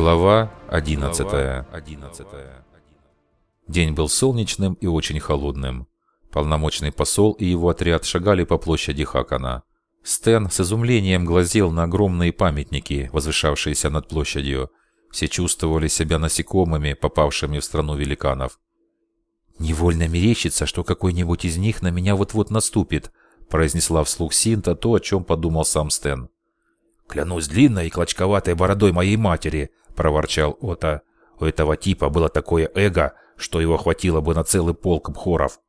Глава 11. День был солнечным и очень холодным. Полномочный посол и его отряд шагали по площади Хакана. Стэн с изумлением глазел на огромные памятники, возвышавшиеся над площадью. Все чувствовали себя насекомыми, попавшими в страну великанов. «Невольно мерещится, что какой-нибудь из них на меня вот-вот наступит», произнесла вслух Синта то, о чем подумал сам Стэн. «Клянусь длинной и клочковатой бородой моей матери», — проворчал Ота. «У этого типа было такое эго, что его хватило бы на целый полк бхоров».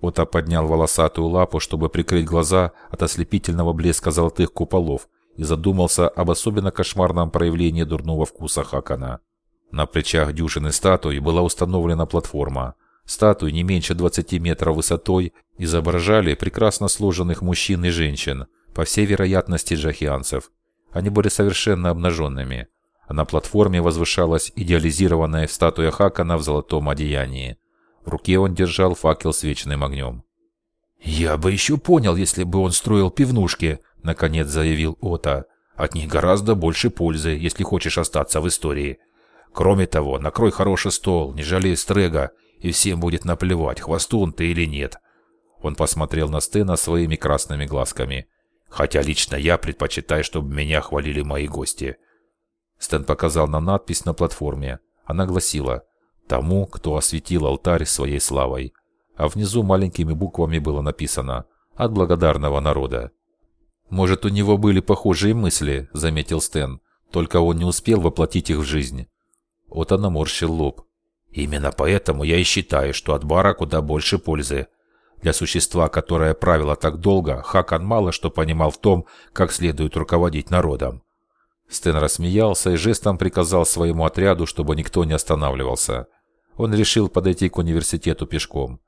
Ота поднял волосатую лапу, чтобы прикрыть глаза от ослепительного блеска золотых куполов, и задумался об особенно кошмарном проявлении дурного вкуса Хакана. На плечах дюжины статуй была установлена платформа. Статуи не меньше 20 метров высотой изображали прекрасно сложенных мужчин и женщин, по всей вероятности джахианцев. Они были совершенно обнаженными, на платформе возвышалась идеализированная статуя Хакана в золотом одеянии. В руке он держал факел с вечным огнем. «Я бы еще понял, если бы он строил пивнушки», — наконец заявил Ота. «От них гораздо больше пользы, если хочешь остаться в истории. Кроме того, накрой хороший стол, не жалей стрега, и всем будет наплевать, хвостун ты или нет». Он посмотрел на Стена своими красными глазками. Хотя лично я предпочитаю, чтобы меня хвалили мои гости. Стэн показал на надпись на платформе. Она гласила «Тому, кто осветил алтарь своей славой». А внизу маленькими буквами было написано «От благодарного народа». «Может, у него были похожие мысли», — заметил Стэн. «Только он не успел воплотить их в жизнь». Ота наморщил лоб. «Именно поэтому я и считаю, что от бара куда больше пользы. Для существа, которое правило так долго, Хакан мало что понимал в том, как следует руководить народом. Стэн рассмеялся и жестом приказал своему отряду, чтобы никто не останавливался. Он решил подойти к университету пешком.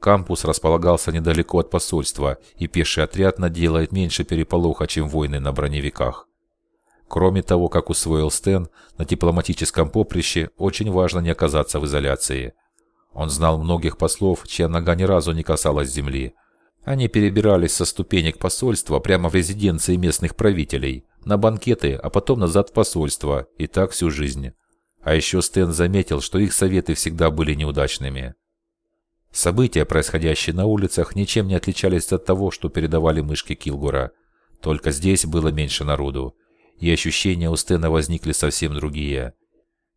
Кампус располагался недалеко от посольства, и пеший отряд наделает меньше переполоха, чем войны на броневиках. Кроме того, как усвоил Стэн, на дипломатическом поприще очень важно не оказаться в изоляции – он знал многих послов, чья нога ни разу не касалась земли. Они перебирались со ступенек посольства прямо в резиденции местных правителей, на банкеты, а потом назад в посольство, и так всю жизнь. А еще Стэн заметил, что их советы всегда были неудачными. События, происходящие на улицах, ничем не отличались от того, что передавали мышки Килгура. Только здесь было меньше народу, и ощущения у Стэна возникли совсем другие.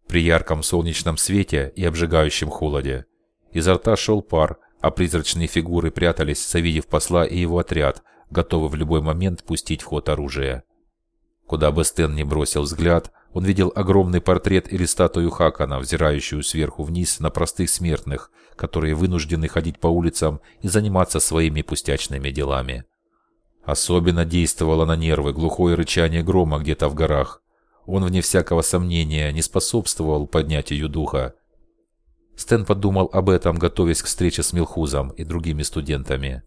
При ярком солнечном свете и обжигающем холоде Изо рта шел пар, а призрачные фигуры прятались, завидев посла и его отряд, готовы в любой момент пустить в ход оружие. Куда бы Стэн ни бросил взгляд, он видел огромный портрет или статую Хакана, взирающую сверху вниз на простых смертных, которые вынуждены ходить по улицам и заниматься своими пустячными делами. Особенно действовало на нервы глухое рычание грома где-то в горах. Он, вне всякого сомнения, не способствовал поднятию духа, Стэн подумал об этом, готовясь к встрече с Милхузом и другими студентами.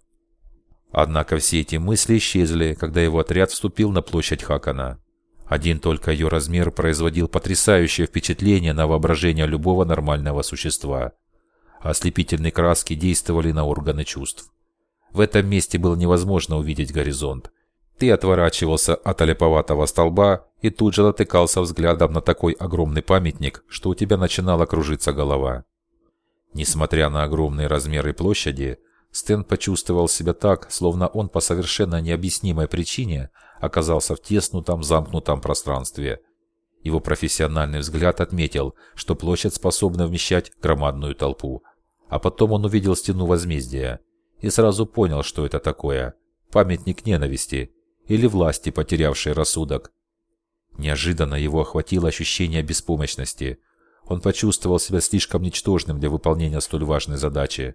Однако все эти мысли исчезли, когда его отряд вступил на площадь Хакана. Один только ее размер производил потрясающее впечатление на воображение любого нормального существа. Ослепительные краски действовали на органы чувств. В этом месте было невозможно увидеть горизонт. Ты отворачивался от олеповатого столба и тут же натыкался взглядом на такой огромный памятник, что у тебя начинала кружиться голова. Несмотря на огромные размеры площади, Стэн почувствовал себя так, словно он по совершенно необъяснимой причине оказался в теснутом замкнутом пространстве. Его профессиональный взгляд отметил, что площадь способна вмещать громадную толпу. А потом он увидел стену возмездия и сразу понял, что это такое. Памятник ненависти или власти, потерявшей рассудок. Неожиданно его охватило ощущение беспомощности – он почувствовал себя слишком ничтожным для выполнения столь важной задачи.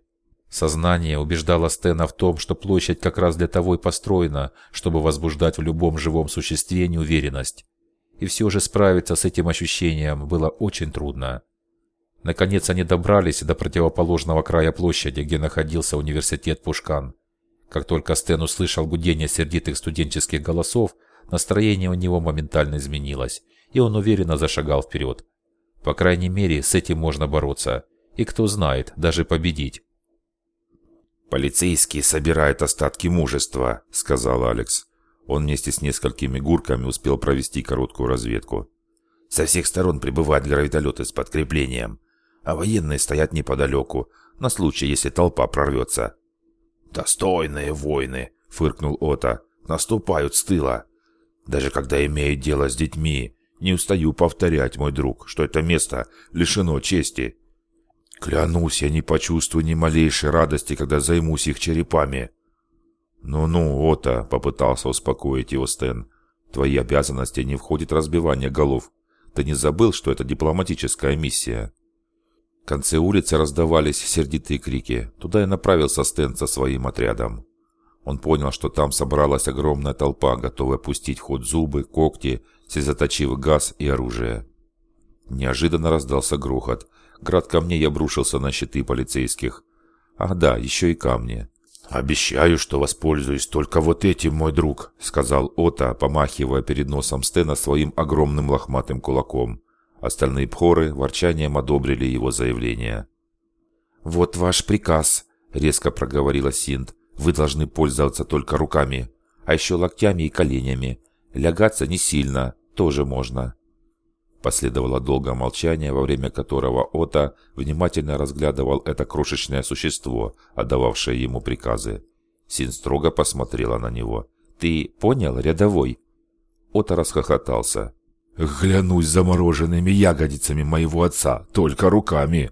Сознание убеждало Стена в том, что площадь как раз для того и построена, чтобы возбуждать в любом живом существе неуверенность. И все же справиться с этим ощущением было очень трудно. Наконец они добрались до противоположного края площади, где находился университет Пушкан. Как только Стэн услышал гудение сердитых студенческих голосов, настроение у него моментально изменилось, и он уверенно зашагал вперед. По крайней мере, с этим можно бороться. И кто знает, даже победить. «Полицейские собирают остатки мужества», — сказал Алекс. Он вместе с несколькими гурками успел провести короткую разведку. Со всех сторон прибывают гравитолеты с подкреплением, а военные стоят неподалеку, на случай, если толпа прорвется. «Достойные войны!» — фыркнул Ота. «Наступают с тыла. Даже когда имеют дело с детьми, не устаю повторять, мой друг, что это место лишено чести. Клянусь, я не почувствую ни малейшей радости, когда займусь их черепами». «Ну-ну, Ота», — попытался успокоить его Стэн. «Твои обязанности не входит разбивание голов. Ты не забыл, что это дипломатическая миссия?» В конце улицы раздавались сердитые крики. Туда и направился Стэн со своим отрядом. Он понял, что там собралась огромная толпа, готовая пустить ход зубы, когти, слезоточивый газ и оружие. Неожиданно раздался грохот. Град камней обрушился на щиты полицейских. Ах да, еще и камни. «Обещаю, что воспользуюсь только вот этим, мой друг», — сказал Ота, помахивая перед носом Стена своим огромным лохматым кулаком. Остальные пхоры ворчанием одобрили его заявление. «Вот ваш приказ», — резко проговорила Синт. «Вы должны пользоваться только руками, а еще локтями и коленями. Лягаться не сильно, тоже можно». Последовало долгое молчание, во время которого Ота внимательно разглядывал это крошечное существо, отдававшее ему приказы. Син строго посмотрела на него. «Ты понял, рядовой?» Ота расхохотался. «Глянусь замороженными ягодицами моего отца, только руками!»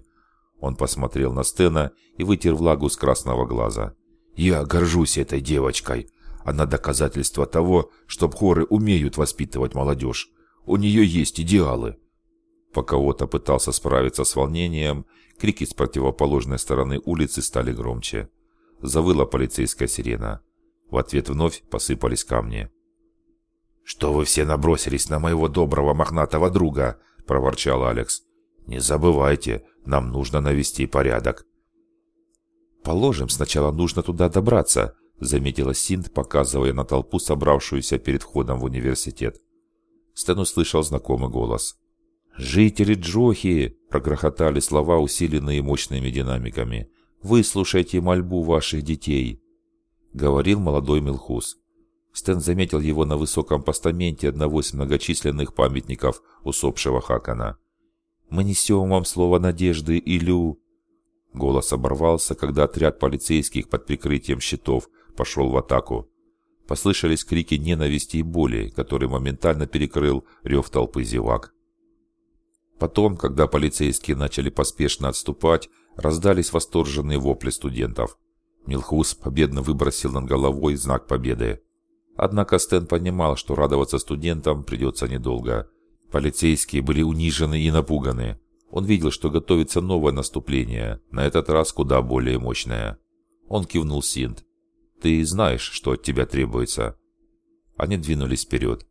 Он посмотрел на Стена и вытер влагу с красного глаза. «Я горжусь этой девочкой. Она доказательство того, что бхоры умеют воспитывать молодежь. У нее есть идеалы. Пока Ота пытался справиться с волнением, крики с противоположной стороны улицы стали громче. Завыла полицейская сирена. В ответ вновь посыпались камни. «Что вы все набросились на моего доброго мохнатого друга?» – проворчал Алекс. «Не забывайте, нам нужно навести порядок». «Положим, сначала нужно туда добраться», – заметила Синт, показывая на толпу, собравшуюся перед входом в университет. Стэн услышал знакомый голос. «Жители Джохи!» – прогрохотали слова, усиленные мощными динамиками. «Выслушайте мольбу ваших детей!» – говорил молодой Милхус. Стэн заметил его на высоком постаменте одного из многочисленных памятников усопшего Хакана. «Мы несем вам слово надежды, Илю!» Голос оборвался, когда отряд полицейских под прикрытием щитов пошел в атаку. Послышались крики ненависти и боли, который моментально перекрыл рев толпы зевак. Потом, когда полицейские начали поспешно отступать, раздались восторженные вопли студентов. Милхус победно выбросил над головой знак победы. Однако Стэн понимал, что радоваться студентам придется недолго. Полицейские были унижены и напуганы. Он видел, что готовится новое наступление, на этот раз куда более мощное. Он кивнул Синт. Ты знаешь, что от тебя требуется». Они двинулись вперед.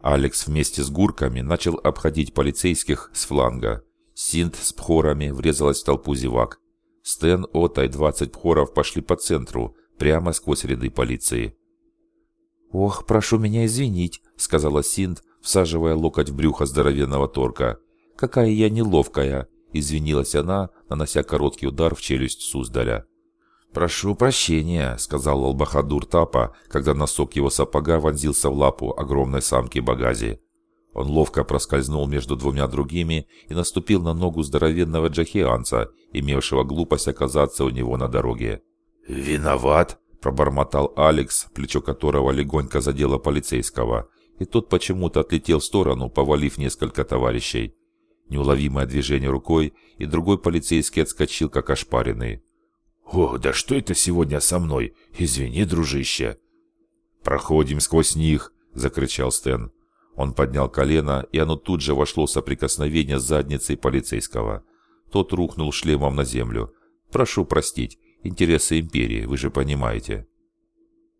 Алекс вместе с гурками начал обходить полицейских с фланга. Синт с пхорами врезалась в толпу зевак. Стэн, Ота и 20 пхоров пошли по центру, прямо сквозь ряды полиции. «Ох, прошу меня извинить», — сказала Синт, всаживая локоть в брюхо здоровенного торка. «Какая я неловкая», — извинилась она, нанося короткий удар в челюсть Суздаля. «Прошу прощения», — сказал Албахадур Тапа, когда носок его сапога вонзился в лапу огромной самки Багази. Он ловко проскользнул между двумя другими и наступил на ногу здоровенного джахианца, имевшего глупость оказаться у него на дороге. «Виноват», — пробормотал Алекс, плечо которого легонько задело полицейского, и тот почему-то отлетел в сторону, повалив несколько товарищей. Неуловимое движение рукой, и другой полицейский отскочил, как ошпаренный. «О, да что это сегодня со мной? Извини, дружище!» «Проходим сквозь них!» — закричал Стэн. Он поднял колено, и оно тут же вошло в соприкосновение с задницей полицейского. Тот рухнул шлемом на землю. «Прошу простить, интересы империи, вы же понимаете».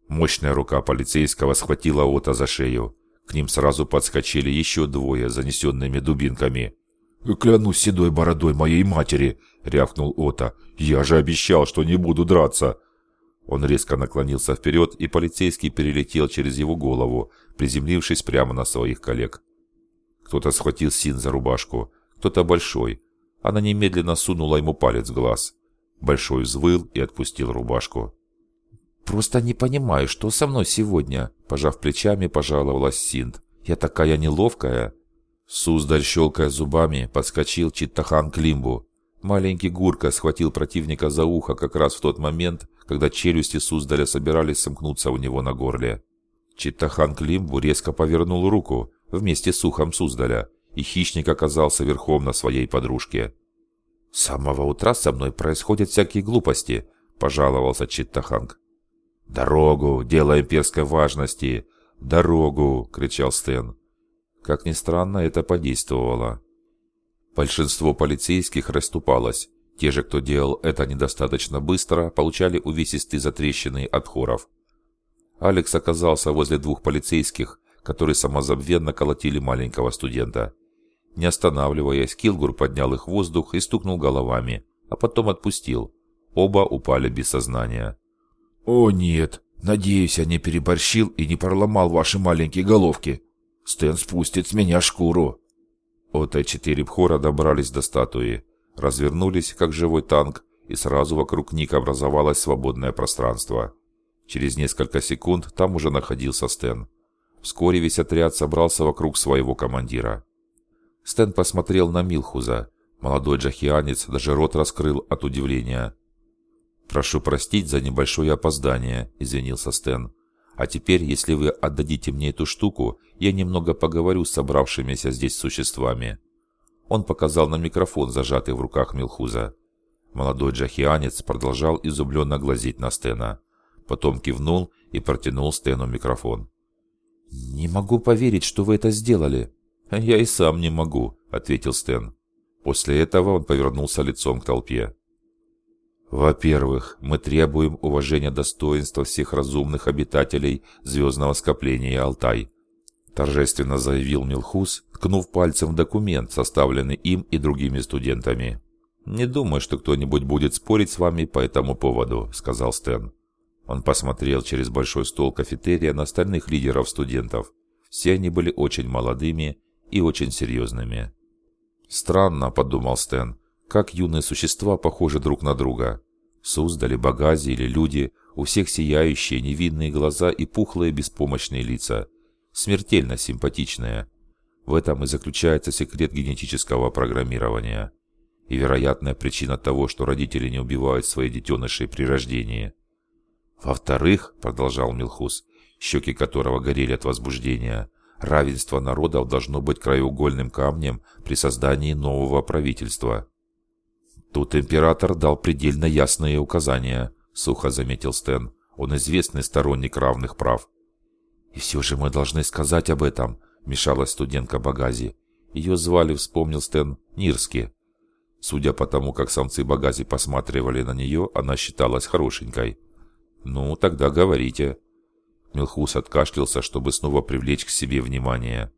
Мощная рука полицейского схватила Ота за шею. К ним сразу подскочили еще двое, занесенными дубинками. «Клянусь седой бородой моей матери!» — рявкнул Ота. «Я же обещал, что не буду драться!» Он резко наклонился вперед, и полицейский перелетел через его голову, приземлившись прямо на своих коллег. Кто-то схватил Син за рубашку, кто-то большой. Она немедленно сунула ему палец в глаз. Большой взвыл и отпустил рубашку. «Просто не понимаю, что со мной сегодня?» Пожав плечами, пожаловалась Синт. «Я такая неловкая». Суздаль, щелкая зубами, подскочил Читтахан к лимбу. Маленький Гурка схватил противника за ухо как раз в тот момент, когда челюсти Суздаля собирались сомкнуться у него на горле. Читтахан Климбу резко повернул руку вместе с ухом Суздаля, и хищник оказался верхом на своей подружке. «С самого утра со мной происходят всякие глупости», – пожаловался Читтаханг. «Дорогу! Дело имперской важности! Дорогу!» – кричал Стэн. Как ни странно, это подействовало. Большинство полицейских расступалось. Те же, кто делал это недостаточно быстро, получали увесистые затрещины от хоров. Алекс оказался возле двух полицейских, которые самозабвенно колотили маленького студента. Не останавливаясь, Килгур поднял их в воздух и стукнул головами, а потом отпустил. Оба упали без сознания. «О нет! Надеюсь, я не переборщил и не проломал ваши маленькие головки. Стэн спустит с меня шкуру!» ОТ-4 Пхора добрались до статуи, развернулись, как живой танк, и сразу вокруг них образовалось свободное пространство. Через несколько секунд там уже находился Стэн. Вскоре весь отряд собрался вокруг своего командира. Стэн посмотрел на Милхуза. Молодой джахианец даже рот раскрыл от удивления. «Прошу простить за небольшое опоздание», – извинился Стэн. «А теперь, если вы отдадите мне эту штуку, я немного поговорю с собравшимися здесь существами». Он показал на микрофон, зажатый в руках Милхуза. Молодой джахианец продолжал изумленно глазеть на Стена. Потом кивнул и протянул Стэну микрофон. «Не могу поверить, что вы это сделали». «Я и сам не могу», — ответил Стэн. После этого он повернулся лицом к толпе. «Во-первых, мы требуем уважения достоинства всех разумных обитателей звездного скопления Алтай», торжественно заявил Милхус, ткнув пальцем в документ, составленный им и другими студентами. «Не думаю, что кто-нибудь будет спорить с вами по этому поводу», — сказал Стэн. Он посмотрел через большой стол кафетерия на остальных лидеров студентов. Все они были очень молодыми и очень серьезными. «Странно», — подумал Стэн, — «как юные существа похожи друг на друга. Суздали, Багази или люди, у всех сияющие невинные глаза и пухлые беспомощные лица. Смертельно симпатичные. В этом и заключается секрет генетического программирования. И вероятная причина того, что родители не убивают свои детенышей при рождении. Во-вторых, продолжал Милхус, щеки которого горели от возбуждения, равенство народов должно быть краеугольным камнем при создании нового правительства. Тут император дал предельно ясные указания, сухо заметил Стэн. Он известный сторонник равных прав. И все же мы должны сказать об этом, мешалась студентка Багази. Ее звали, вспомнил Стэн, Нирски. Судя по тому, как самцы Багази посматривали на нее, она считалась хорошенькой. «Ну, тогда говорите». Милхус откашлялся, чтобы снова привлечь к себе внимание.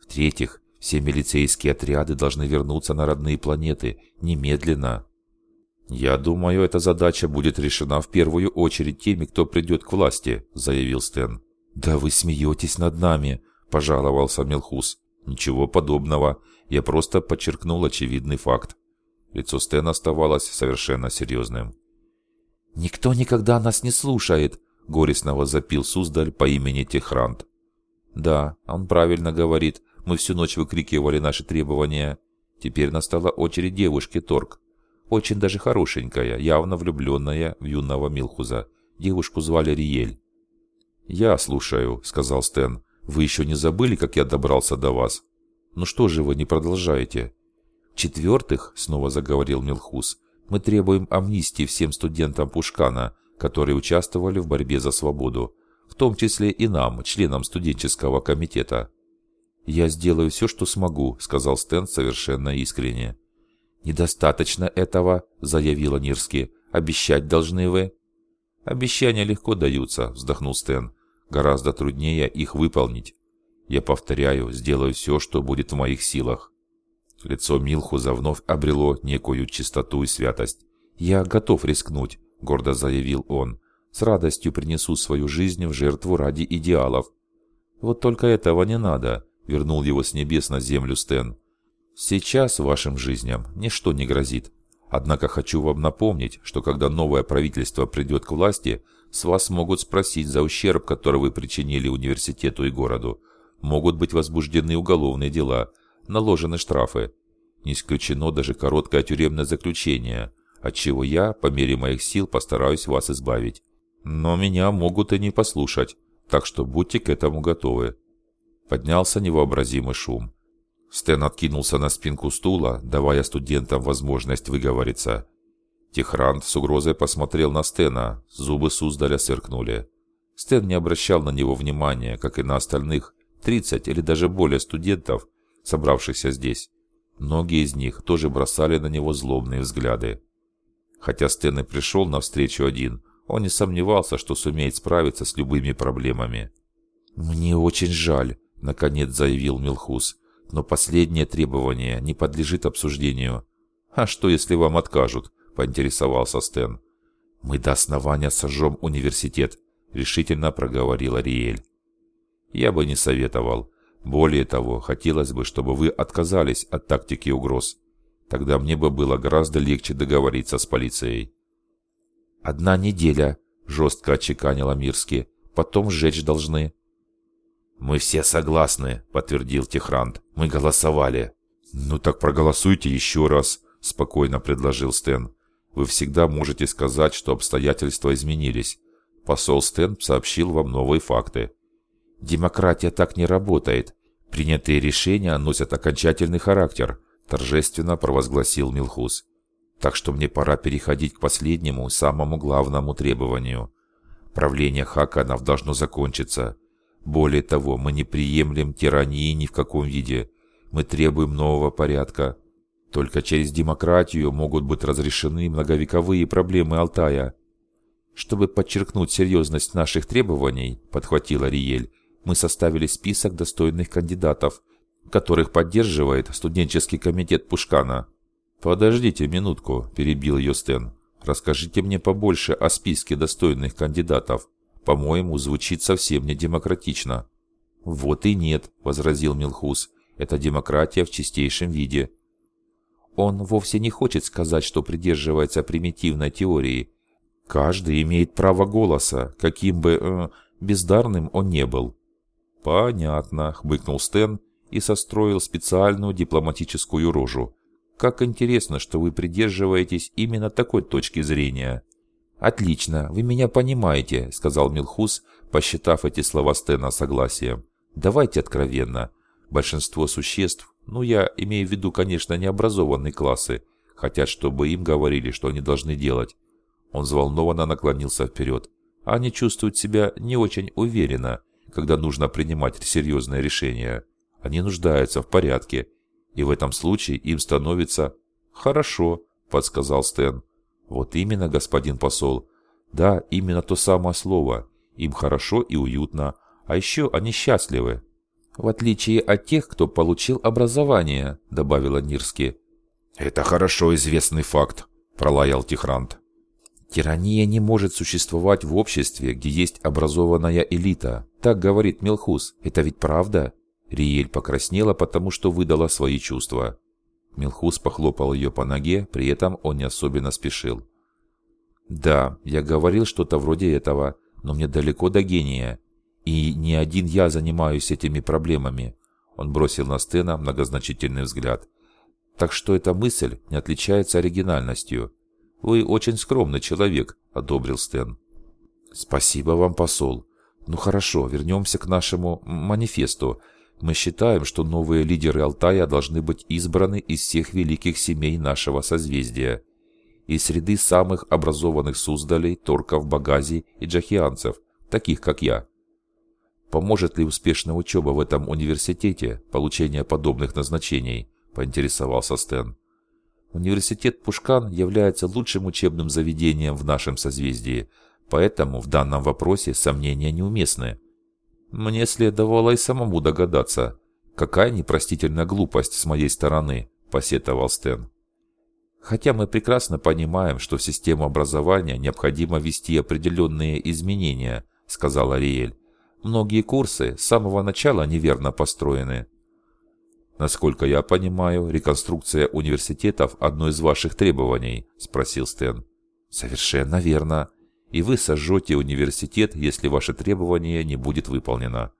«В-третьих, все милицейские отряды должны вернуться на родные планеты. Немедленно». «Я думаю, эта задача будет решена в первую очередь теми, кто придет к власти», — заявил Стэн. «Да вы смеетесь над нами», — пожаловался Милхус. «Ничего подобного. Я просто подчеркнул очевидный факт». Лицо Стэна оставалось совершенно серьезным. «Никто никогда нас не слушает», — горестно возопил Суздаль по имени Техрант. «Да, он правильно говорит. Мы всю ночь выкрикивали наши требования. Теперь настала очередь девушки Торг. Очень даже хорошенькая, явно влюбленная в юного Милхуза. Девушку звали Риель». «Я слушаю», — сказал Стэн. «Вы еще не забыли, как я добрался до вас? Ну что же вы не продолжаете?» «В-четвертых», — снова заговорил Милхус, мы требуем амнистии всем студентам Пушкана, которые участвовали в борьбе за свободу, в том числе и нам, членам студенческого комитета. «Я сделаю все, что смогу», — сказал Стэн совершенно искренне. «Недостаточно этого», — заявила Нирски. «Обещать должны вы». «Обещания легко даются», — вздохнул Стэн. «Гораздо труднее их выполнить. Я повторяю, сделаю все, что будет в моих силах». Лицо Милхуза вновь обрело некую чистоту и святость. «Я готов рискнуть», — гордо заявил он. «С радостью принесу свою жизнь в жертву ради идеалов». «Вот только этого не надо», — вернул его с небес на землю Стэн. «Сейчас вашим жизням ничто не грозит. Однако хочу вам напомнить, что когда новое правительство придет к власти, с вас могут спросить за ущерб, который вы причинили университету и городу. Могут быть возбуждены уголовные дела — наложены штрафы. Не исключено даже короткое тюремное заключение, от чего я, по мере моих сил, постараюсь вас избавить. Но меня могут и не послушать, так что будьте к этому готовы. Поднялся невообразимый шум. Стэн откинулся на спинку стула, давая студентам возможность выговориться. Техрант с угрозой посмотрел на Стена, зубы Суздаля сверкнули. Стэн не обращал на него внимания, как и на остальных 30 или даже более студентов, собравшихся здесь. Многие из них тоже бросали на него злобные взгляды. Хотя Стэн и пришел навстречу один, он не сомневался, что сумеет справиться с любыми проблемами. «Мне очень жаль», — наконец заявил Милхус, «но последнее требование не подлежит обсуждению». «А что, если вам откажут?» — поинтересовался Стэн. «Мы до основания сожжем университет», — решительно проговорил Ариэль. «Я бы не советовал. Более того, хотелось бы, чтобы вы отказались от тактики угроз. Тогда мне бы было гораздо легче договориться с полицией». «Одна неделя», — жестко отчеканила Мирски. «Потом сжечь должны». «Мы все согласны», — подтвердил Техрант. «Мы голосовали». «Ну так проголосуйте еще раз», — спокойно предложил Стэн. Вы всегда можете сказать, что обстоятельства изменились. Посол Стэн сообщил вам новые факты. Демократия так не работает. Принятые решения носят окончательный характер, торжественно провозгласил Милхус. Так что мне пора переходить к последнему, самому главному требованию. Правление Хаканов должно закончиться. Более того, мы не приемлем тирании ни в каком виде. Мы требуем нового порядка. Только через демократию могут быть разрешены многовековые проблемы Алтая. Чтобы подчеркнуть серьезность наших требований, подхватил Ариель, мы составили список достойных кандидатов, которых поддерживает студенческий комитет Пушкана. Подождите минутку, перебил ее Стэн. Расскажите мне побольше о списке достойных кандидатов. По-моему, звучит совсем не демократично. Вот и нет, возразил Милхус. Это демократия в чистейшем виде. Он вовсе не хочет сказать, что придерживается примитивной теории. Каждый имеет право голоса, каким бы э, бездарным он не был. «Понятно», — хмыкнул Стэн и состроил специальную дипломатическую рожу. «Как интересно, что вы придерживаетесь именно такой точки зрения». «Отлично, вы меня понимаете», — сказал Милхус, посчитав эти слова Стэна согласием. «Давайте откровенно. Большинство существ ну, я имею в виду, конечно, необразованные классы, хотят, чтобы им говорили, что они должны делать. Он взволнованно наклонился вперед. Они чувствуют себя не очень уверенно, когда нужно принимать серьезные решения. Они нуждаются в порядке, и в этом случае им становится «хорошо», — подсказал Стэн. «Вот именно, господин посол. Да, именно то самое слово. Им хорошо и уютно, а еще они счастливы, «В отличие от тех, кто получил образование», — добавила Нирски. «Это хорошо известный факт», — пролаял Тихрант. «Тирания не может существовать в обществе, где есть образованная элита. Так говорит Мелхус. Это ведь правда?» Риель покраснела, потому что выдала свои чувства. Мелхус похлопал ее по ноге, при этом он не особенно спешил. «Да, я говорил что-то вроде этого, но мне далеко до гения. И не один я занимаюсь этими проблемами. Он бросил на Стена многозначительный взгляд. Так что эта мысль не отличается оригинальностью. Вы очень скромный человек, одобрил Стэн. Спасибо вам, посол. Ну хорошо, вернемся к нашему манифесту. Мы считаем, что новые лидеры Алтая должны быть избраны из всех великих семей нашего созвездия. Из среды самых образованных Суздалей, Торков, Багази и Джахианцев, таких как я. Поможет ли успешная учеба в этом университете получение подобных назначений, поинтересовался Стэн. Университет Пушкан является лучшим учебным заведением в нашем созвездии, поэтому в данном вопросе сомнения неуместны. Мне следовало и самому догадаться. Какая непростительная глупость с моей стороны, посетовал Стэн. Хотя мы прекрасно понимаем, что в систему образования необходимо ввести определенные изменения, сказал Ариэль. Многие курсы с самого начала неверно построены. Насколько я понимаю, реконструкция университетов – одно из ваших требований, спросил Стэн. Совершенно верно. И вы сожжете университет, если ваше требование не будет выполнено.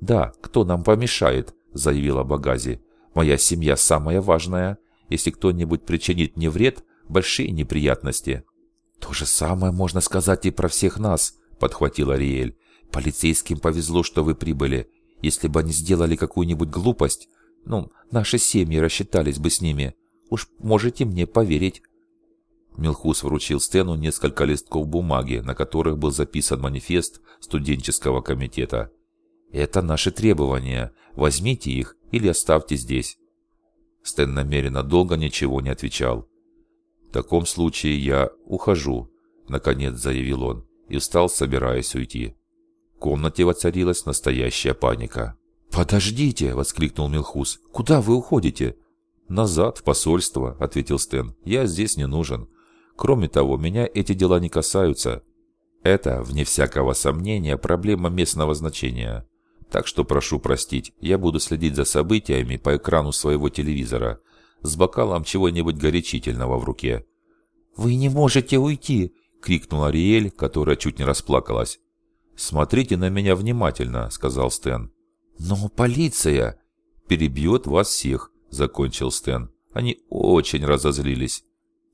Да, кто нам помешает, заявила Багази. Моя семья самая важная. Если кто-нибудь причинит мне вред, большие неприятности». «То же самое можно сказать и про всех нас», — подхватил Ариэль. «Полицейским повезло, что вы прибыли. Если бы они сделали какую-нибудь глупость, ну, наши семьи рассчитались бы с ними. Уж можете мне поверить». Милхус вручил Стэну несколько листков бумаги, на которых был записан манифест студенческого комитета. «Это наши требования. Возьмите их или оставьте здесь». Стэн намеренно долго ничего не отвечал. «В таком случае я ухожу», — наконец заявил он, и встал, собираясь уйти. В комнате воцарилась настоящая паника. «Подождите!» — воскликнул Милхус. «Куда вы уходите?» «Назад, в посольство», — ответил Стэн. «Я здесь не нужен. Кроме того, меня эти дела не касаются. Это, вне всякого сомнения, проблема местного значения. Так что прошу простить, я буду следить за событиями по экрану своего телевизора с бокалом чего-нибудь горячительного в руке. «Вы не можете уйти!» — крикнула Ариэль, которая чуть не расплакалась. «Смотрите на меня внимательно», — сказал Стэн. «Но полиция!» «Перебьет вас всех», — закончил Стэн. Они очень разозлились.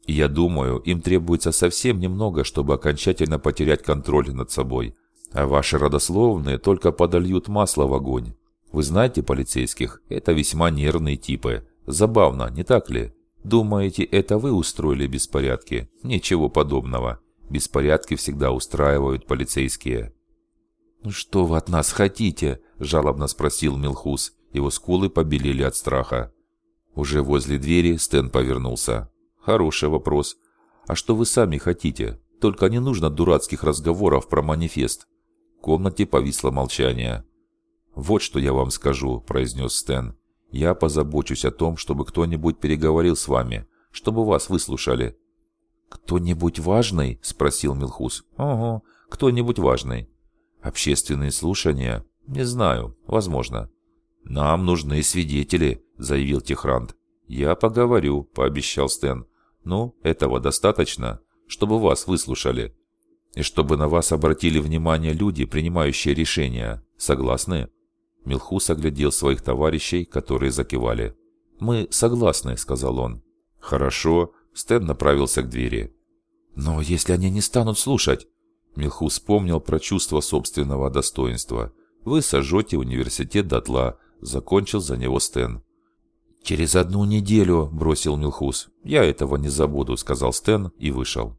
Я думаю, им требуется совсем немного, чтобы окончательно потерять контроль над собой. А ваши родословные только подольют масло в огонь. Вы знаете полицейских, это весьма нервные типы. Забавно, не так ли? Думаете, это вы устроили беспорядки? Ничего подобного. Беспорядки всегда устраивают полицейские. «Ну что вы от нас хотите?» – жалобно спросил Милхус. Его скулы побелели от страха. Уже возле двери Стэн повернулся. Хороший вопрос. А что вы сами хотите? Только не нужно дурацких разговоров про манифест. В комнате повисло молчание. «Вот что я вам скажу», – произнес Стэн. «Я позабочусь о том, чтобы кто-нибудь переговорил с вами, чтобы вас выслушали». «Кто-нибудь важный?» – спросил Милхус. «Ого, кто-нибудь важный». «Общественные слушания?» «Не знаю. Возможно». «Нам нужны свидетели», – заявил Техрант. «Я поговорю», – пообещал Стэн. Ну, этого достаточно, чтобы вас выслушали. И чтобы на вас обратили внимание люди, принимающие решения. Согласны?» Милхус оглядел своих товарищей, которые закивали. «Мы согласны», — сказал он. «Хорошо». Стэн направился к двери. «Но если они не станут слушать?» Милхус вспомнил про чувство собственного достоинства. «Вы сожжете университет дотла», — закончил за него Стэн. «Через одну неделю», — бросил Милхус. «Я этого не забуду», — сказал Стэн и вышел.